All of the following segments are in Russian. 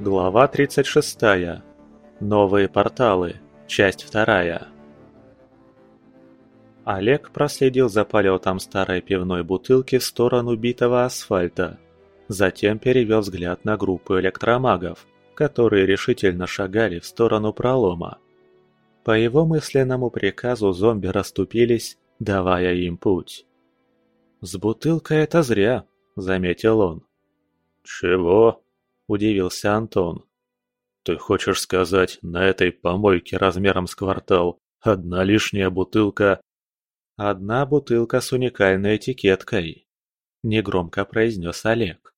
Глава 36. Новые порталы. Часть 2. Олег проследил за полетом старой пивной бутылки в сторону битого асфальта. Затем перевел взгляд на группу электромагов, которые решительно шагали в сторону пролома. По его мысленному приказу зомби расступились, давая им путь. «С бутылкой это зря», — заметил он. «Чего?» – удивился Антон. «Ты хочешь сказать, на этой помойке размером с квартал одна лишняя бутылка?» «Одна бутылка с уникальной этикеткой», – негромко произнес Олег.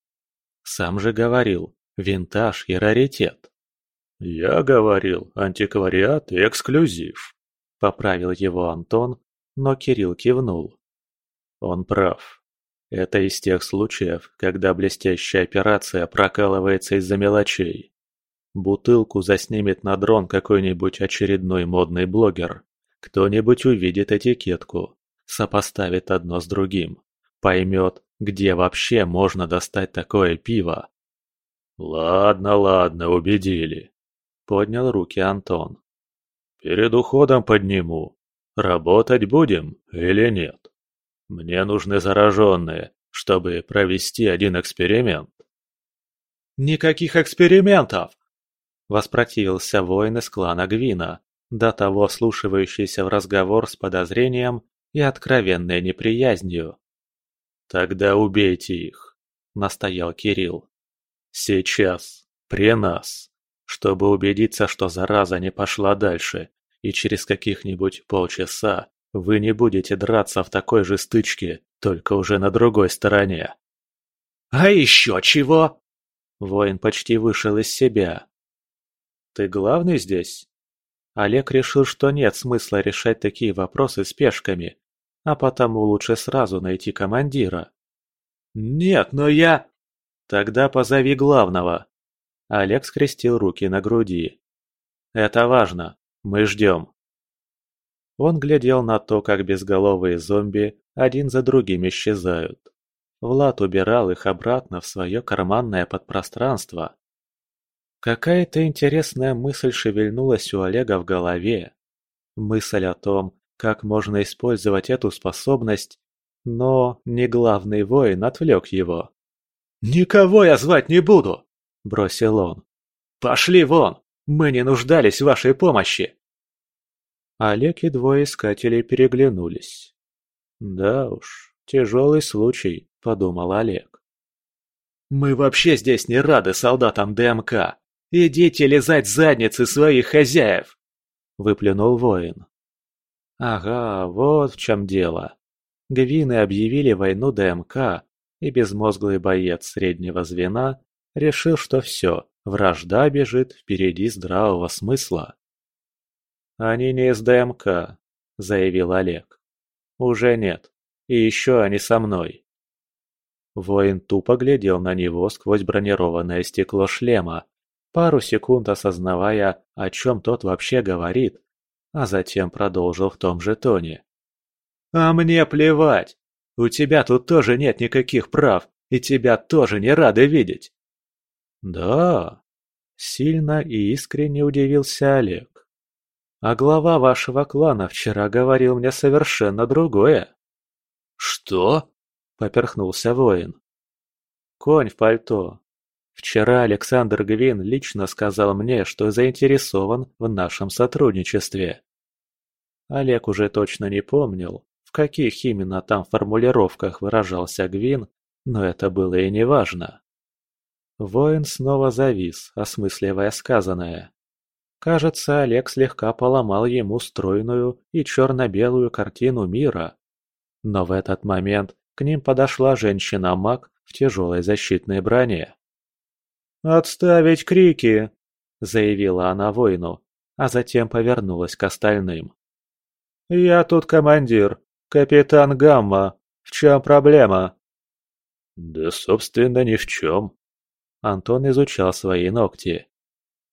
«Сам же говорил, винтаж и раритет». «Я говорил, антиквариат и эксклюзив», – поправил его Антон, но Кирилл кивнул. Он прав. Это из тех случаев, когда блестящая операция прокалывается из-за мелочей. Бутылку заснимет на дрон какой-нибудь очередной модный блогер. Кто-нибудь увидит этикетку, сопоставит одно с другим, поймет, где вообще можно достать такое пиво. «Ладно, ладно, убедили», — поднял руки Антон. «Перед уходом подниму. Работать будем или нет?» Мне нужны зараженные, чтобы провести один эксперимент. «Никаких экспериментов!» Воспротивился воин из клана Гвина, до того вслушивающийся в разговор с подозрением и откровенной неприязнью. «Тогда убейте их», — настоял Кирилл. «Сейчас, при нас, чтобы убедиться, что зараза не пошла дальше, и через каких-нибудь полчаса вы не будете драться в такой же стычке, только уже на другой стороне. «А еще чего?» Воин почти вышел из себя. «Ты главный здесь?» Олег решил, что нет смысла решать такие вопросы спешками, а потому лучше сразу найти командира. «Нет, но я...» «Тогда позови главного». Олег скрестил руки на груди. «Это важно. Мы ждем». Он глядел на то, как безголовые зомби один за другим исчезают. Влад убирал их обратно в свое карманное подпространство. Какая-то интересная мысль шевельнулась у Олега в голове. Мысль о том, как можно использовать эту способность, но не главный воин отвлек его. «Никого я звать не буду!» – бросил он. «Пошли вон! Мы не нуждались в вашей помощи!» Олег и двое искателей переглянулись. «Да уж, тяжелый случай», — подумал Олег. «Мы вообще здесь не рады солдатам ДМК. Идите лизать задницы своих хозяев!» — выплюнул воин. «Ага, вот в чем дело. Гвины объявили войну ДМК, и безмозглый боец среднего звена решил, что все, вражда бежит впереди здравого смысла. «Они не из ДМК», — заявил Олег. «Уже нет. И еще они со мной». Воин тупо глядел на него сквозь бронированное стекло шлема, пару секунд осознавая, о чем тот вообще говорит, а затем продолжил в том же тоне. «А мне плевать! У тебя тут тоже нет никаких прав, и тебя тоже не рады видеть!» «Да?» — сильно и искренне удивился Олег. А глава вашего клана вчера говорил мне совершенно другое. Что? Поперхнулся воин. Конь в пальто. Вчера Александр Гвин лично сказал мне, что заинтересован в нашем сотрудничестве. Олег уже точно не помнил, в каких именно там формулировках выражался Гвин, но это было и не важно. Воин снова завис, осмысливая сказанное. Кажется, Олег слегка поломал ему стройную и черно-белую картину мира. Но в этот момент к ним подошла женщина-маг в тяжелой защитной броне. «Отставить крики!» – заявила она воину, а затем повернулась к остальным. «Я тут командир, капитан Гамма. В чем проблема?» «Да, собственно, ни в чем». Антон изучал свои ногти.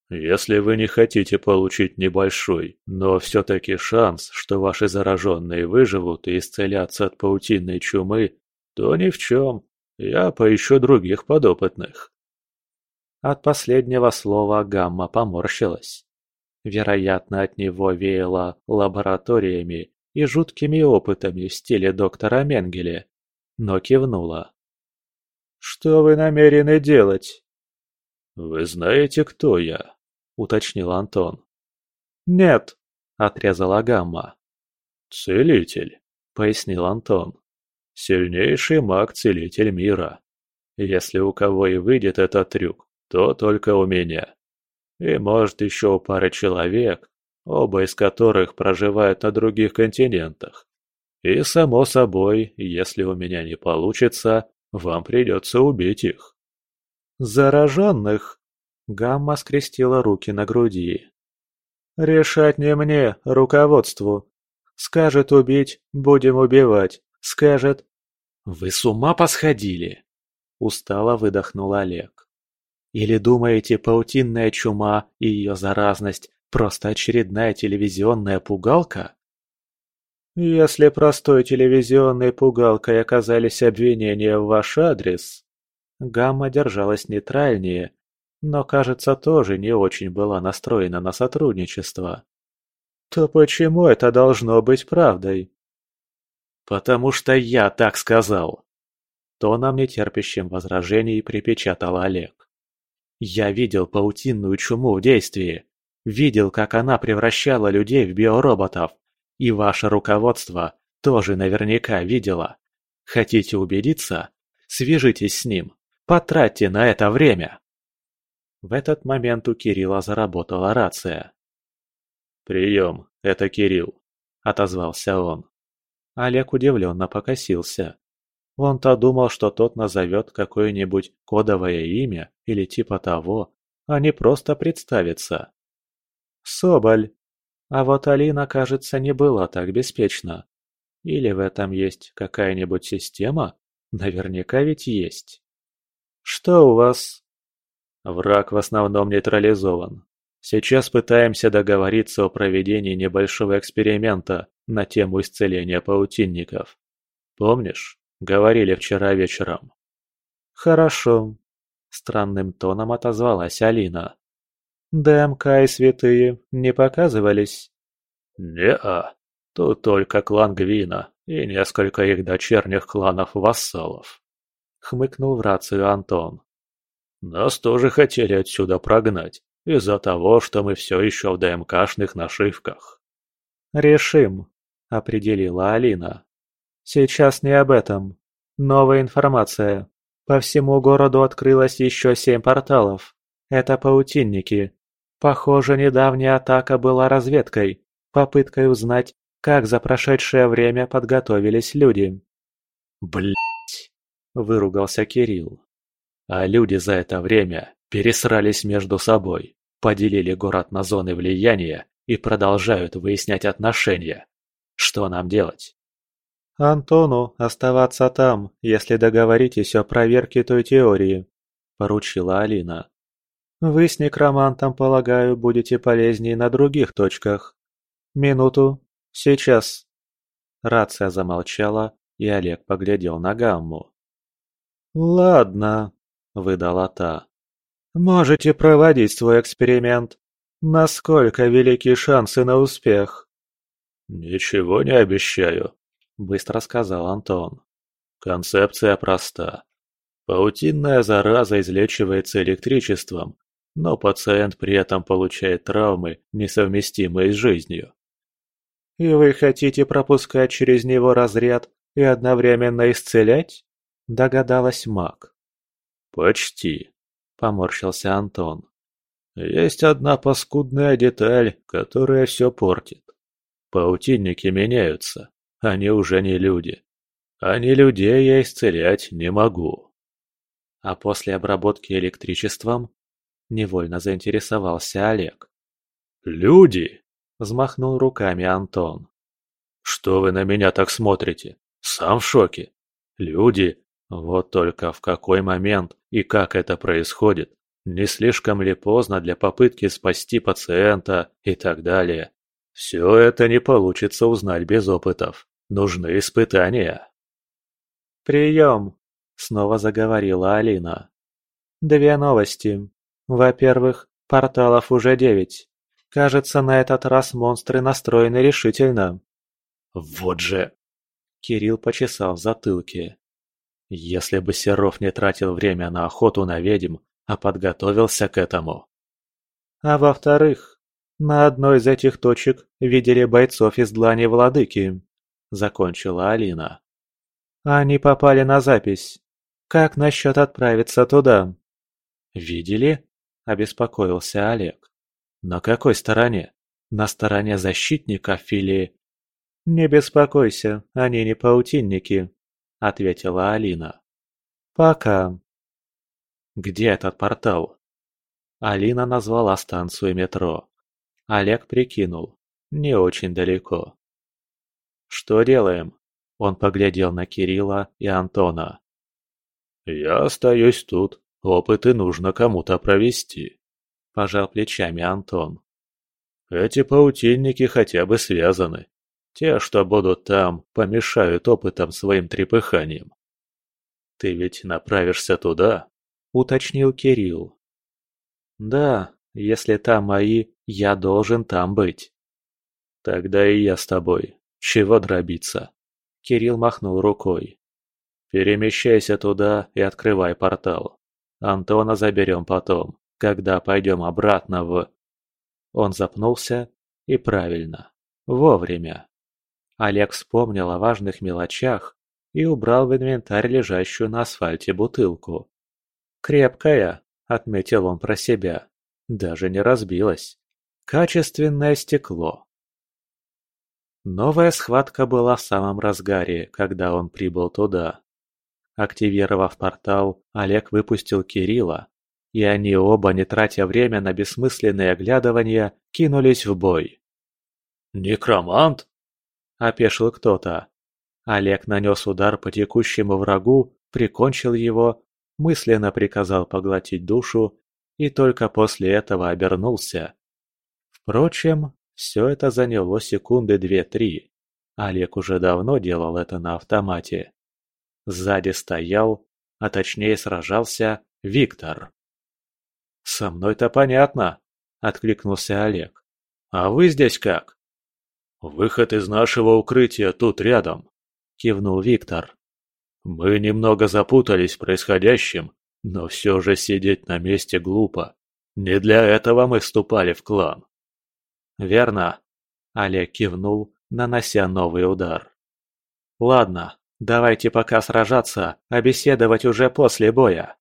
Если вы не хотите получить небольшой, но все-таки шанс, что ваши зараженные выживут и исцелятся от паутинной чумы, то ни в чем. Я поищу других подопытных. От последнего слова Гамма поморщилась. Вероятно, от него веяло лабораториями и жуткими опытами в стиле доктора Менгеле, но кивнула. «Что вы намерены делать?» «Вы знаете, кто я?» – уточнил Антон. «Нет», – отрезала Гамма. «Целитель», – пояснил Антон. «Сильнейший маг-целитель мира. Если у кого и выйдет этот трюк, то только у меня. И может еще у пары человек, оба из которых проживают на других континентах. И, само собой, если у меня не получится, вам придется убить их. Зараженных? Гамма скрестила руки на груди. Решать не мне, руководству. Скажет убить, будем убивать. Скажет... Вы с ума посходили? Устало выдохнул Олег. Или думаете, паутинная чума и ее заразность – просто очередная телевизионная пугалка? Если простой телевизионной пугалкой оказались обвинения в ваш адрес, Гамма держалась нейтральнее, но, кажется, тоже не очень была настроена на сотрудничество. То почему это должно быть правдой? Потому что я так сказал. Тоном нетерпящим возражений припечатал Олег. Я видел паутинную чуму в действии. Видел, как она превращала людей в биороботов. И ваше руководство тоже наверняка видело. Хотите убедиться? Свяжитесь с ним. Потратьте на это время. В этот момент у Кирилла заработала рация. «Прием, это Кирилл», — отозвался он. Олег удивленно покосился. Он-то думал, что тот назовет какое-нибудь кодовое имя или типа того, а не просто представится. Соболь. А вот Алина, кажется, не была так беспечна. Или в этом есть какая-нибудь система? Наверняка ведь есть. Что у вас? Враг в основном нейтрализован. Сейчас пытаемся договориться о проведении небольшого эксперимента на тему исцеления паутинников. Помнишь? Говорили вчера вечером. Хорошо. Странным тоном отозвалась Алина. ДМК и святые не показывались? Не-а. Тут только клан Гвина и несколько их дочерних кланов-вассалов. Хмыкнул в рацию Антон. Нас тоже хотели отсюда прогнать, из-за того, что мы все еще в ДМКшных нашивках. «Решим», — определила Алина. Сейчас не об этом. Новая информация. По всему городу открылось еще семь порталов. Это паутинники. Похоже, недавняя атака была разведкой, попыткой узнать, как за прошедшее время подготовились люди. Блять! выругался Кирилл. А люди за это время пересрались между собой, поделили город на зоны влияния и продолжают выяснять отношения. Что нам делать? «Антону оставаться там, если договоритесь о проверке той теории», – поручила Алина. «Вы с некромантом, полагаю, будете полезнее на других точках. Минуту. Сейчас». Рация замолчала, и Олег поглядел на Гамму. «Ладно», – выдала та. «Можете проводить свой эксперимент. Насколько велики шансы на успех?» «Ничего не обещаю», быстро сказал Антон. Концепция проста. Паутинная зараза излечивается электричеством, но пациент при этом получает травмы, несовместимые с жизнью. «И вы хотите пропускать через него разряд и одновременно исцелять?» – догадалась маг. «Почти», – поморщился Антон. «Есть одна паскудная деталь, которая все портит. Паутинники меняются. Они уже не люди. А не людей я исцелять не могу. А после обработки электричеством невольно заинтересовался Олег. «Люди!» – взмахнул руками Антон. «Что вы на меня так смотрите? Сам в шоке. Люди? Вот только в какой момент и как это происходит? Не слишком ли поздно для попытки спасти пациента и так далее? Все это не получится узнать без опытов. Нужны испытания. «Прием!» – снова заговорила Алина. «Две новости. Во-первых, порталов уже девять. Кажется, на этот раз монстры настроены решительно. Вот же... Кирилл почесал в затылке. Если бы Серов не тратил время на охоту на ведьм, а подготовился к этому. А во-вторых, на одной из этих точек видели бойцов из Длани Владыки, закончила Алина. Они попали на запись. Как насчет отправиться туда? Видели? Обеспокоился Олег. На какой стороне? На стороне защитников или... «Не беспокойся, они не паутинники», — ответила Алина. «Пока». «Где этот портал?» Алина назвала станцию метро. Олег прикинул. Не очень далеко. «Что делаем?» Он поглядел на Кирилла и Антона. «Я остаюсь тут. Опыты нужно кому-то провести», – пожал плечами Антон. «Эти паутинники хотя бы связаны. Те, что будут там, помешают опытом своим трепыханием. «Ты ведь направишься туда?» – уточнил Кирилл. «Да, если там мои, я должен там быть». «Тогда и я с тобой. Чего дробиться?» Кирилл махнул рукой. «Перемещайся туда и открывай портал. Антона заберем потом, когда пойдем обратно в...» Он запнулся, и правильно, вовремя. Олег вспомнил о важных мелочах и убрал в инвентарь лежащую на асфальте бутылку. «Крепкая», — отметил он про себя, — «даже не разбилась. Качественное стекло». Новая схватка была в самом разгаре, когда он прибыл туда. Активировав портал, Олег выпустил Кирилла, и они оба, не тратя время на бессмысленные оглядывания, кинулись в бой. «Некромант?» – опешил кто-то. Олег нанес удар по текущему врагу, прикончил его, мысленно приказал поглотить душу и только после этого обернулся. Впрочем, все это заняло секунды две-три. Олег уже давно делал это на автомате. Сзади стоял, а точнее сражался, Виктор. «Со мной-то понятно», — откликнулся Олег. «А вы здесь как?» «Выход из нашего укрытия тут рядом», – кивнул Виктор. «Мы немного запутались в происходящем, но все же сидеть на месте глупо. Не для этого мы вступали в клан». «Верно», – Олег кивнул, нанося новый удар. «Ладно, давайте пока сражаться, а беседовать уже после боя».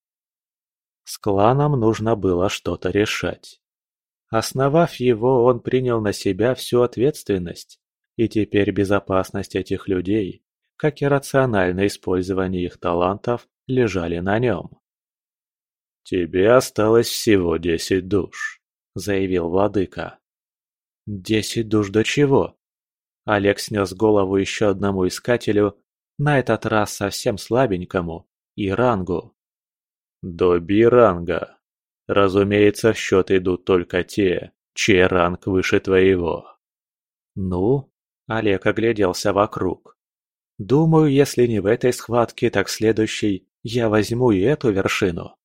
С кланом нужно было что-то решать. Основав его, он принял на себя всю ответственность, и теперь безопасность этих людей, как и рациональное использование их талантов, лежали на нем. «Тебе осталось всего десять душ», — заявил владыка. «Десять душ до чего?» Олег снес голову еще одному искателю, на этот раз совсем слабенькому, и рангу. «До би-ранга», Разумеется, в счет идут только те, чей ранг выше твоего. Ну, Олег огляделся вокруг. Думаю, если не в этой схватке, так в следующей я возьму и эту вершину.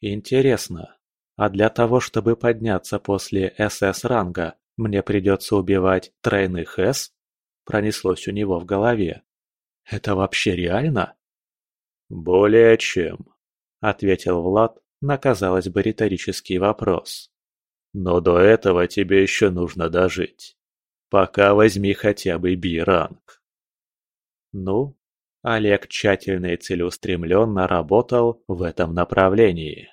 Интересно, а для того, чтобы подняться после СС-ранга, мне придется убивать тройных С? Пронеслось у него в голове. Это вообще реально? Более чем, ответил Влад, на, казалось бы, риторический вопрос. Но до этого тебе еще нужно дожить. Пока возьми хотя бы Би-ранг. Ну, Олег тщательно и целеустремленно работал в этом направлении.